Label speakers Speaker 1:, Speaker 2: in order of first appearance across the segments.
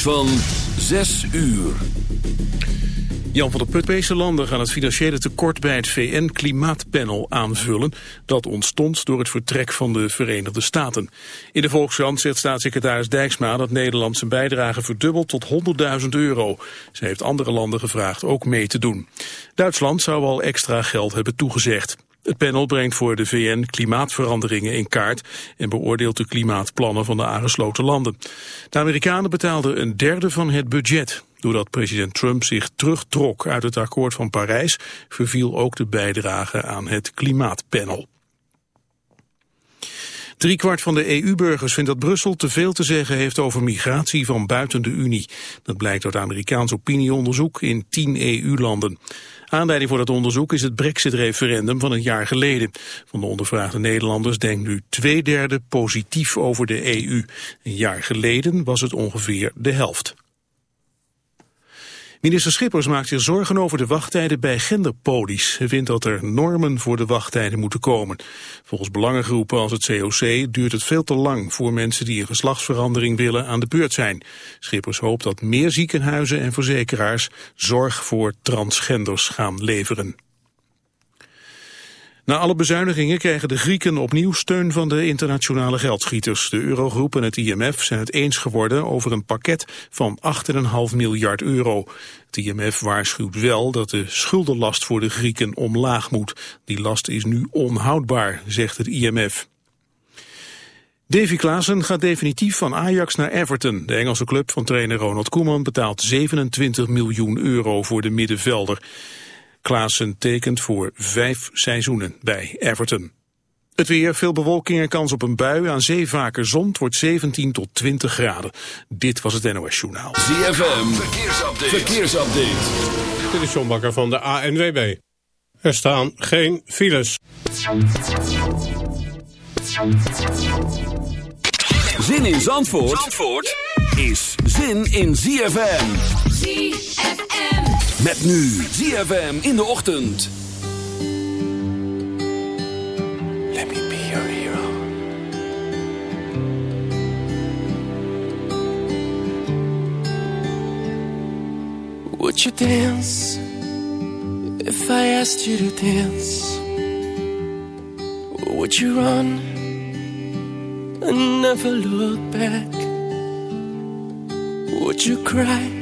Speaker 1: van 6 uur.
Speaker 2: Jan van der Putpeese landen gaan het financiële tekort bij het VN-klimaatpanel aanvullen. Dat ontstond door het vertrek van de Verenigde Staten. In de Volkskrant zegt staatssecretaris Dijksma dat Nederland zijn bijdrage verdubbelt tot 100.000 euro. Ze heeft andere landen gevraagd ook mee te doen. Duitsland zou al extra geld hebben toegezegd. Het panel brengt voor de VN klimaatveranderingen in kaart en beoordeelt de klimaatplannen van de aangesloten landen. De Amerikanen betaalden een derde van het budget. Doordat president Trump zich terugtrok uit het akkoord van Parijs, verviel ook de bijdrage aan het klimaatpanel. Driekwart van de EU-burgers vindt dat Brussel te veel te zeggen heeft over migratie van buiten de Unie. Dat blijkt uit Amerikaans opinieonderzoek in tien EU-landen. Aanleiding voor dat onderzoek is het brexit-referendum van een jaar geleden. Van de ondervraagde Nederlanders denkt nu twee derde positief over de EU. Een jaar geleden was het ongeveer de helft. Minister Schippers maakt zich zorgen over de wachttijden bij genderpolies. Hij vindt dat er normen voor de wachttijden moeten komen. Volgens belangengroepen als het COC duurt het veel te lang voor mensen die een geslachtsverandering willen aan de beurt zijn. Schippers hoopt dat meer ziekenhuizen en verzekeraars zorg voor transgenders gaan leveren. Na alle bezuinigingen krijgen de Grieken opnieuw steun van de internationale geldschieters. De Eurogroep en het IMF zijn het eens geworden over een pakket van 8,5 miljard euro. Het IMF waarschuwt wel dat de schuldenlast voor de Grieken omlaag moet. Die last is nu onhoudbaar, zegt het IMF. Davy Klaassen gaat definitief van Ajax naar Everton. De Engelse club van trainer Ronald Koeman betaalt 27 miljoen euro voor de middenvelder. Klaassen tekent voor vijf seizoenen bij Everton. Het weer, veel bewolking en kans op een bui. Aan zee vaker zon. Het wordt 17 tot 20 graden. Dit was het NOS Journaal.
Speaker 1: ZFM, verkeersupdate. verkeersupdate.
Speaker 3: Dit is John Bakker van de ANWB. Er staan geen files.
Speaker 1: Zin in Zandvoort, Zandvoort is zin in ZFM. ZFM. Met nu ZFM in de ochtend. Let me be your hero.
Speaker 4: Would you dance if I asked you to dance? Would you run and never look back? Would you cry?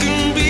Speaker 4: Can be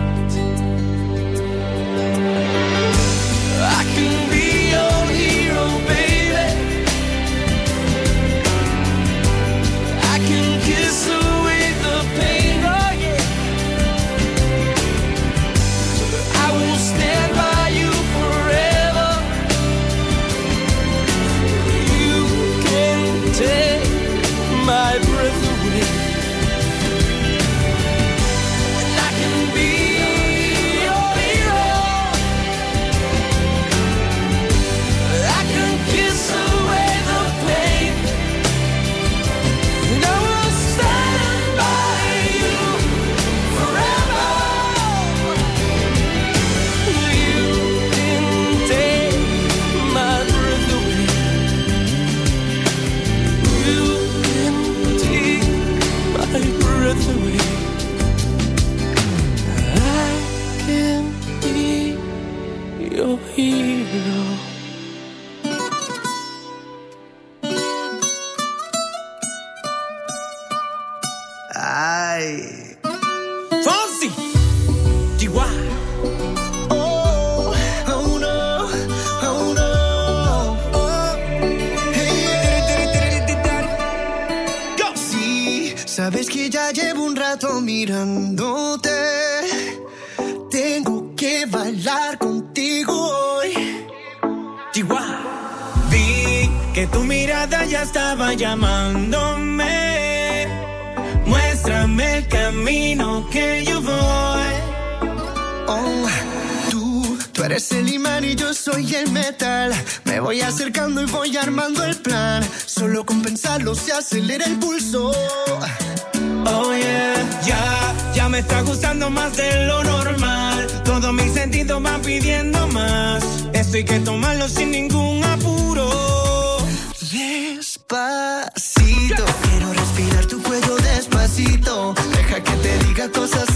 Speaker 5: Deja que te diga cosas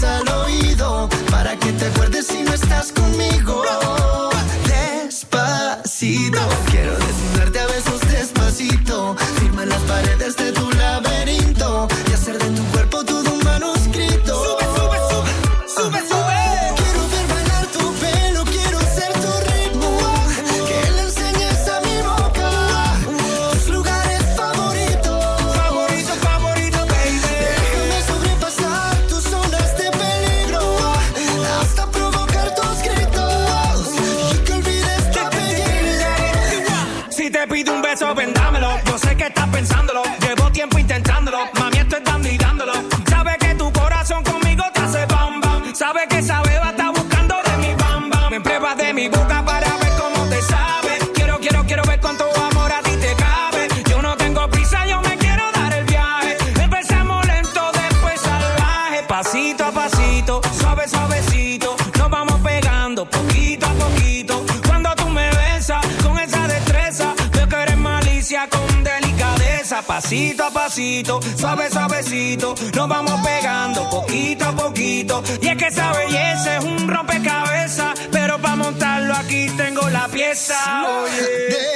Speaker 6: esa belleza es un rompecabezas, pero para montarlo aquí tengo la pieza. Oye.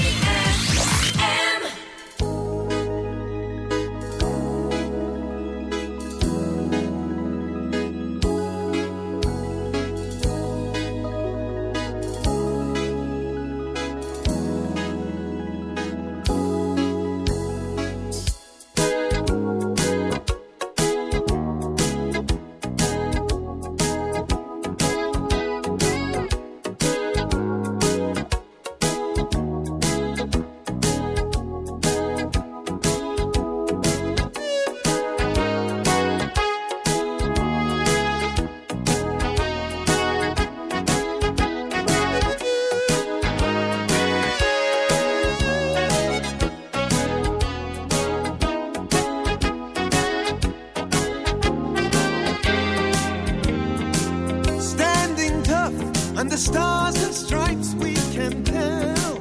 Speaker 7: and the stars and stripes we can tell.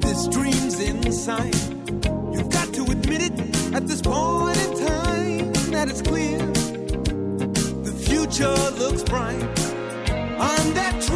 Speaker 7: This dream's inside. You've got to admit it at this point in time that it's clear. The future looks bright on that.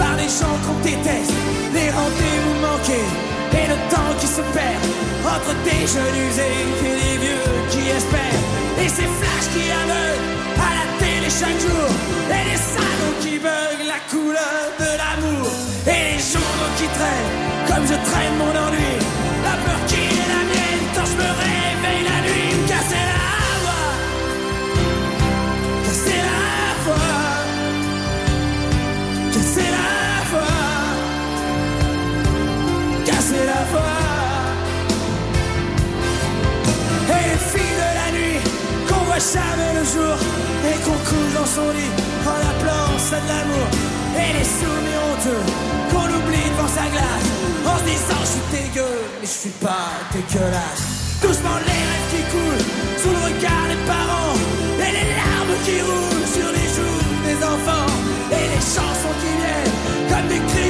Speaker 8: par les gens qu'on déteste. Les rendez-vous manqués et le temps qui se perd entre des jeunes usés et des vieux qui espèrent. Et ces flashs qui aveuglent à la télé chaque jour. Et les salons qui beuglent la couleur de l'amour. Et les journaux qui traînent comme je traîne mon ennui. La peur qui est la mienne quand je me réveille jamais le jour et qu'on couche dans son lit en appelant ça de l'amour. Et les soumis honteux qu'on oublie devant sa glace en se disant je suis dégueu mais je suis pas dégueulasse. Doucement les rêves qui coulent sous le regard des parents et les larmes qui roulent sur les joues des enfants et les chansons qui viennent comme des cris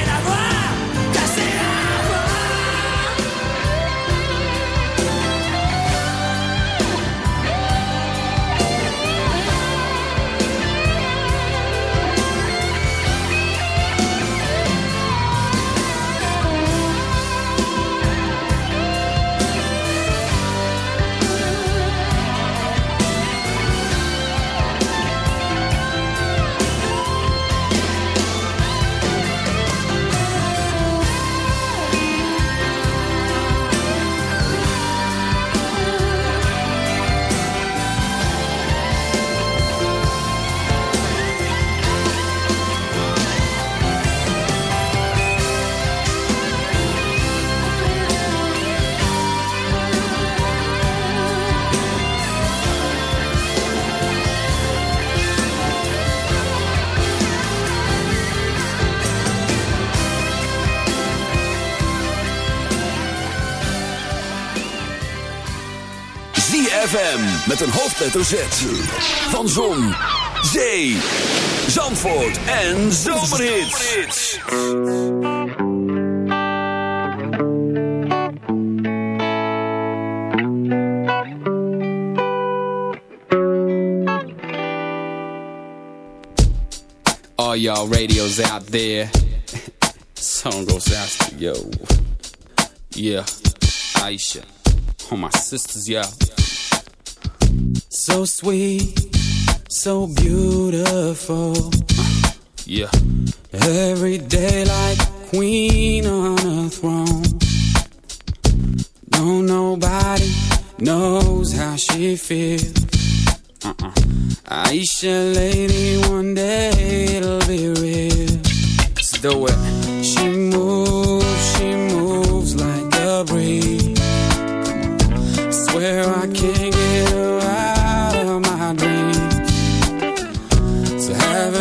Speaker 1: Met een hoofdletter Z. Van Zon, Zee, Zandvoort en Zomerhits.
Speaker 9: All y'all radios out there. Song goes out to yo. Yeah, Aisha. All my sisters, yeah. so sweet, so beautiful. Yeah. Every day like queen on a throne. No, nobody knows how she feels. Uh-uh. Aisha, lady, one day it'll be real. It's the way. She moves, she moves like a breeze. I swear I can't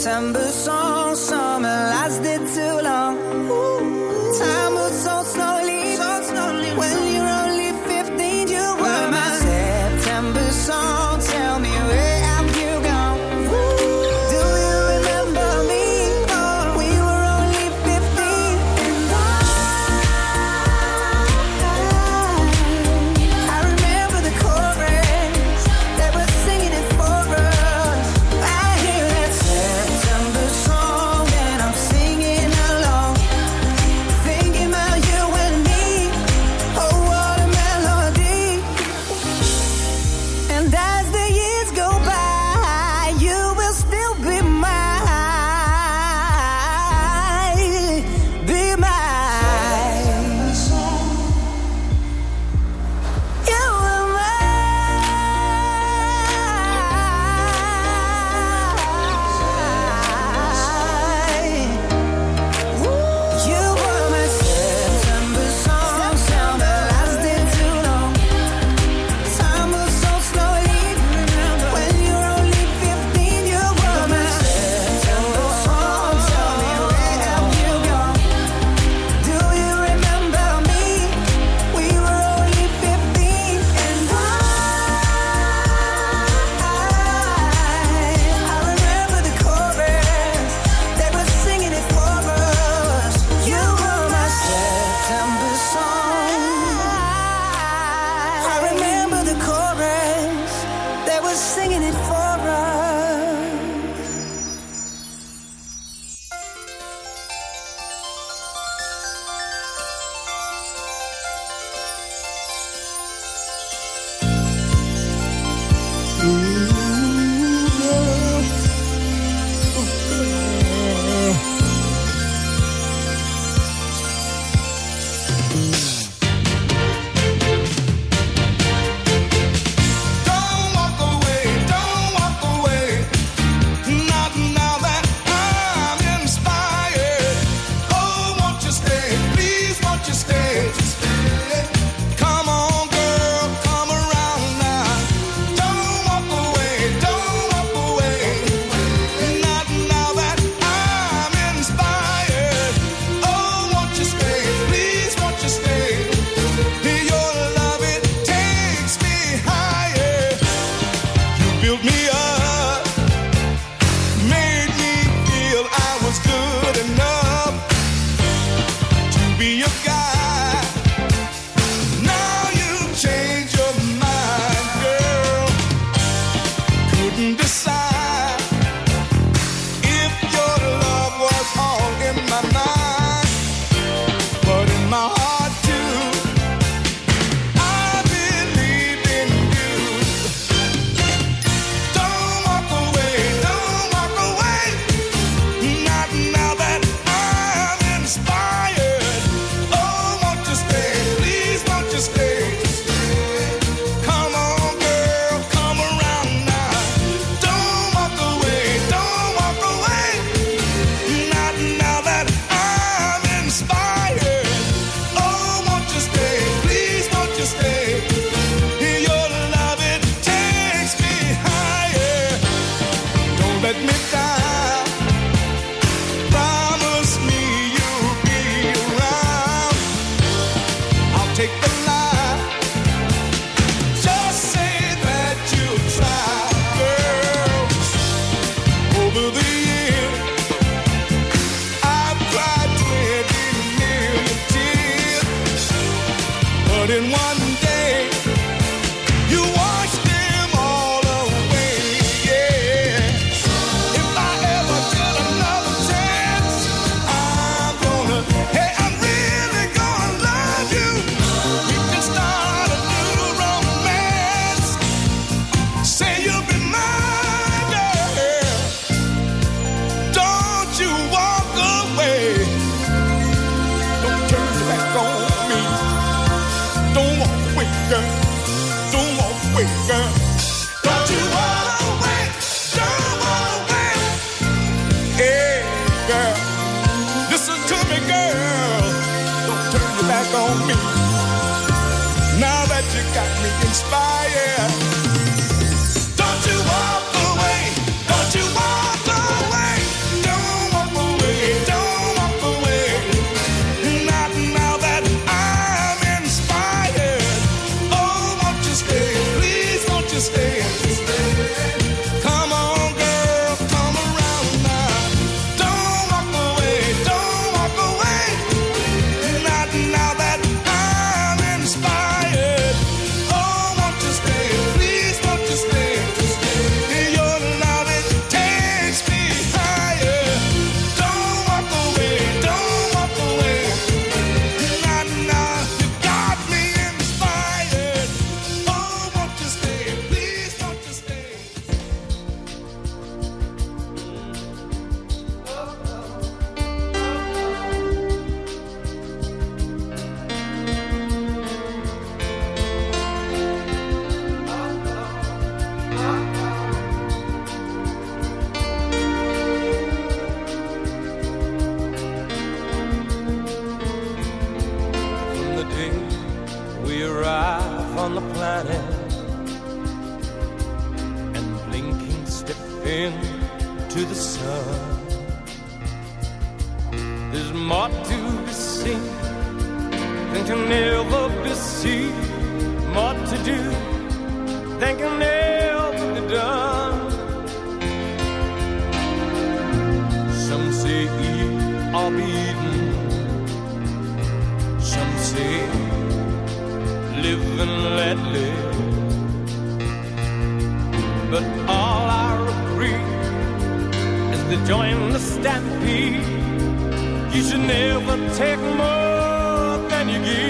Speaker 10: September me
Speaker 4: inspire. live and let live. But all our regret is to join the stampede. You should never take more than you give.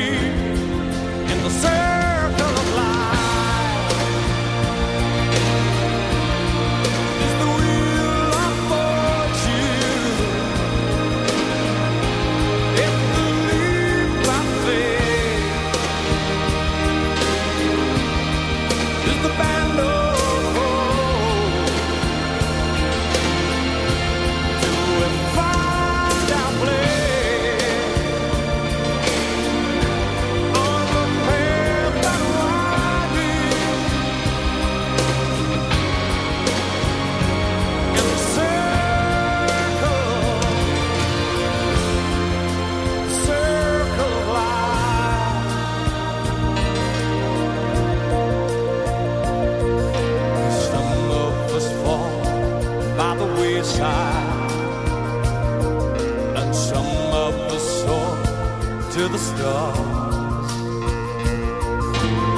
Speaker 4: stars.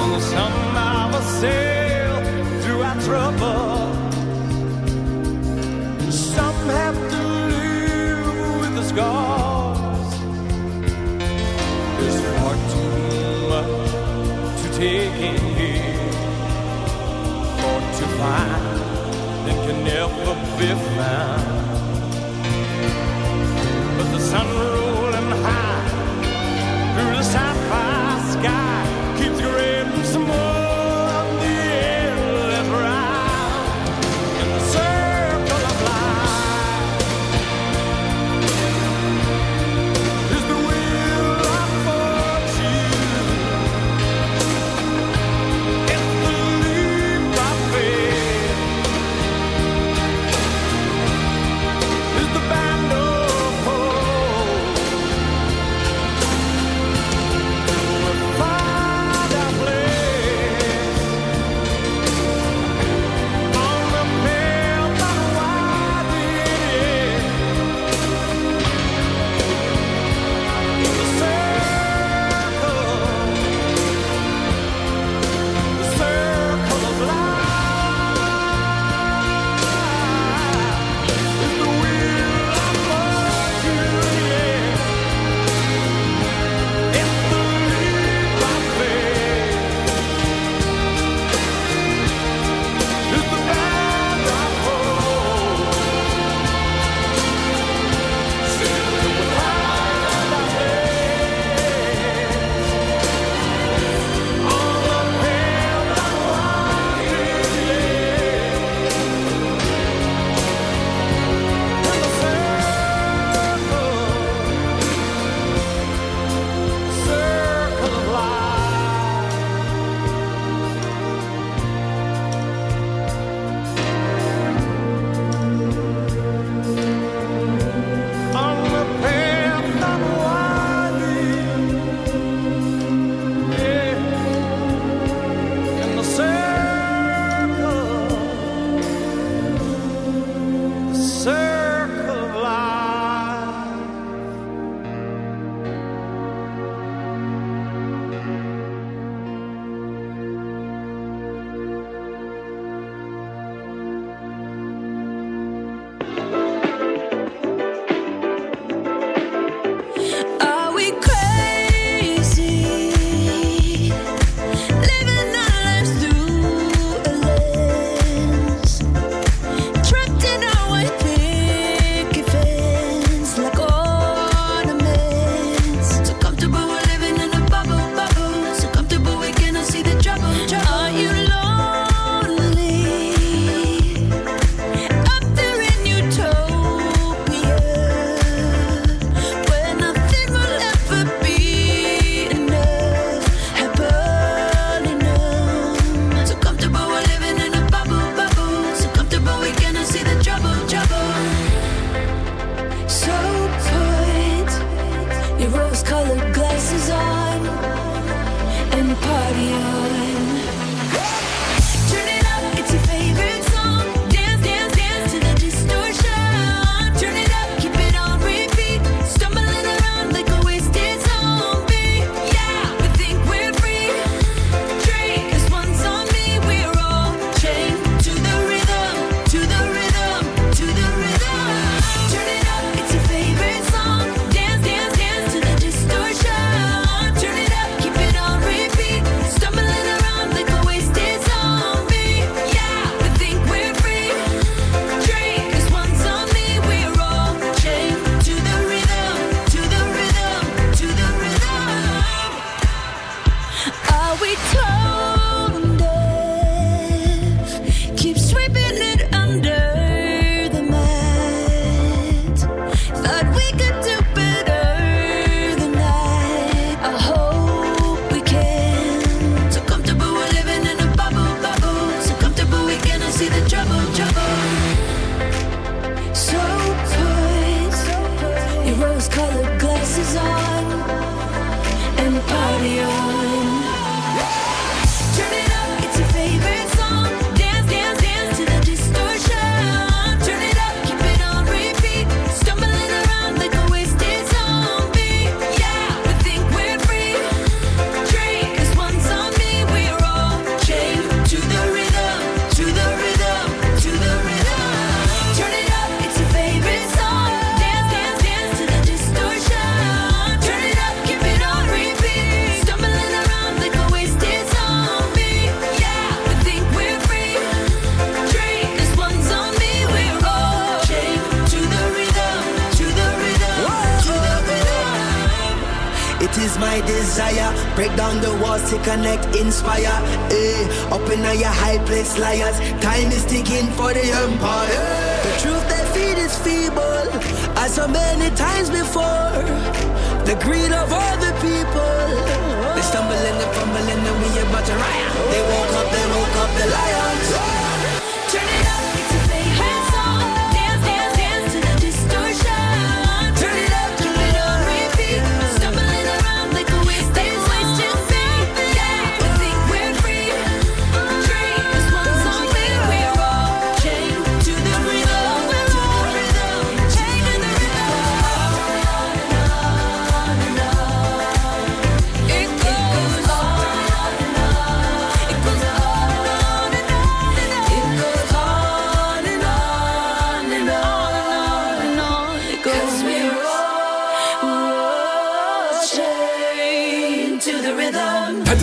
Speaker 4: On the sun I will sail through our trouble. Some have to live with the scars. There's far too much to take in here, or to find that can never be found.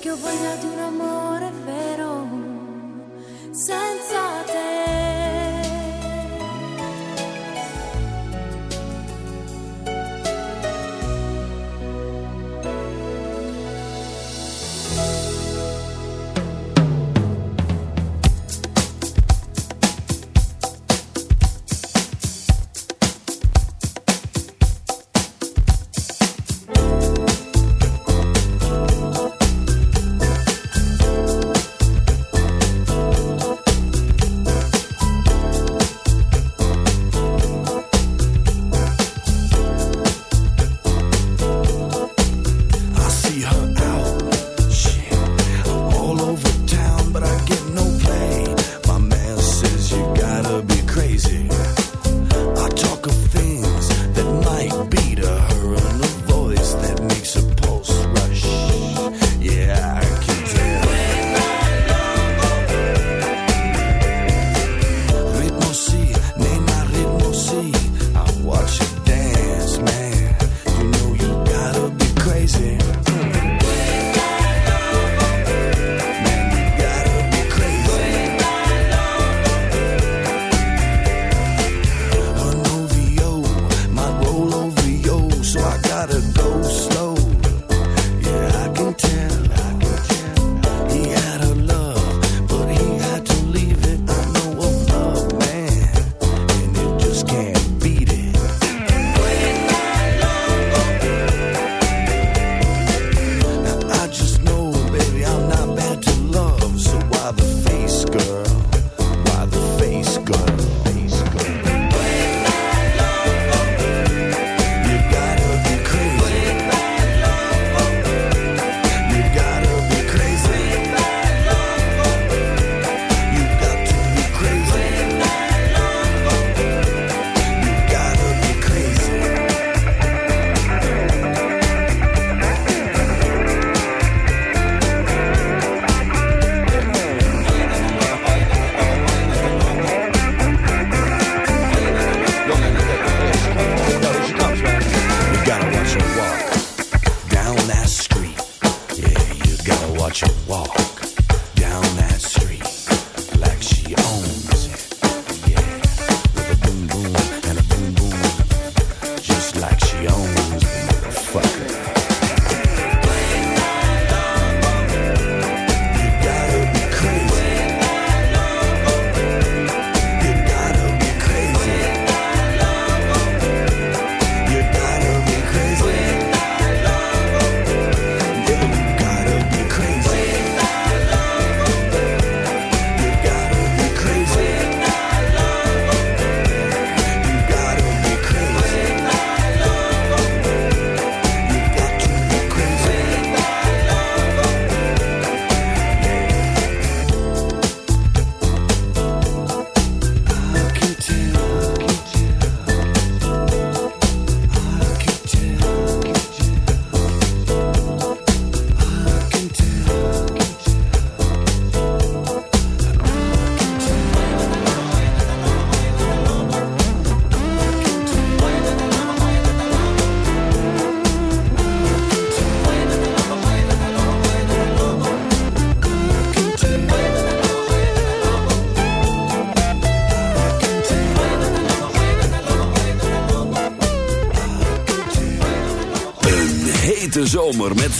Speaker 11: que eu
Speaker 12: vou
Speaker 1: de um amor.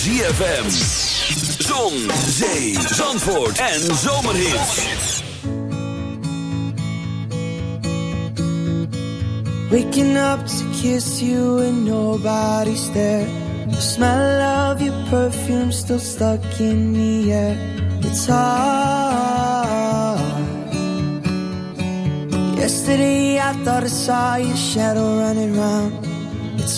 Speaker 1: ZFM. Zon, zee, zandvoort en.
Speaker 10: Waking up to kiss you and nobody's there. The smell of your perfume still stuck in the air. It's hard. Yesterday I thought I saw your shadow running round.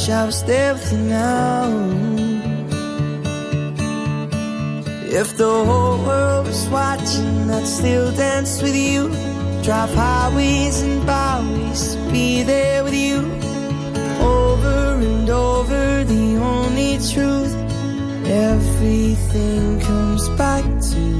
Speaker 10: Shall I you now? If the whole world was watching, I'd still dance with you. Drive highways and byways be there with you. Over and over, the only truth. Everything comes back to you.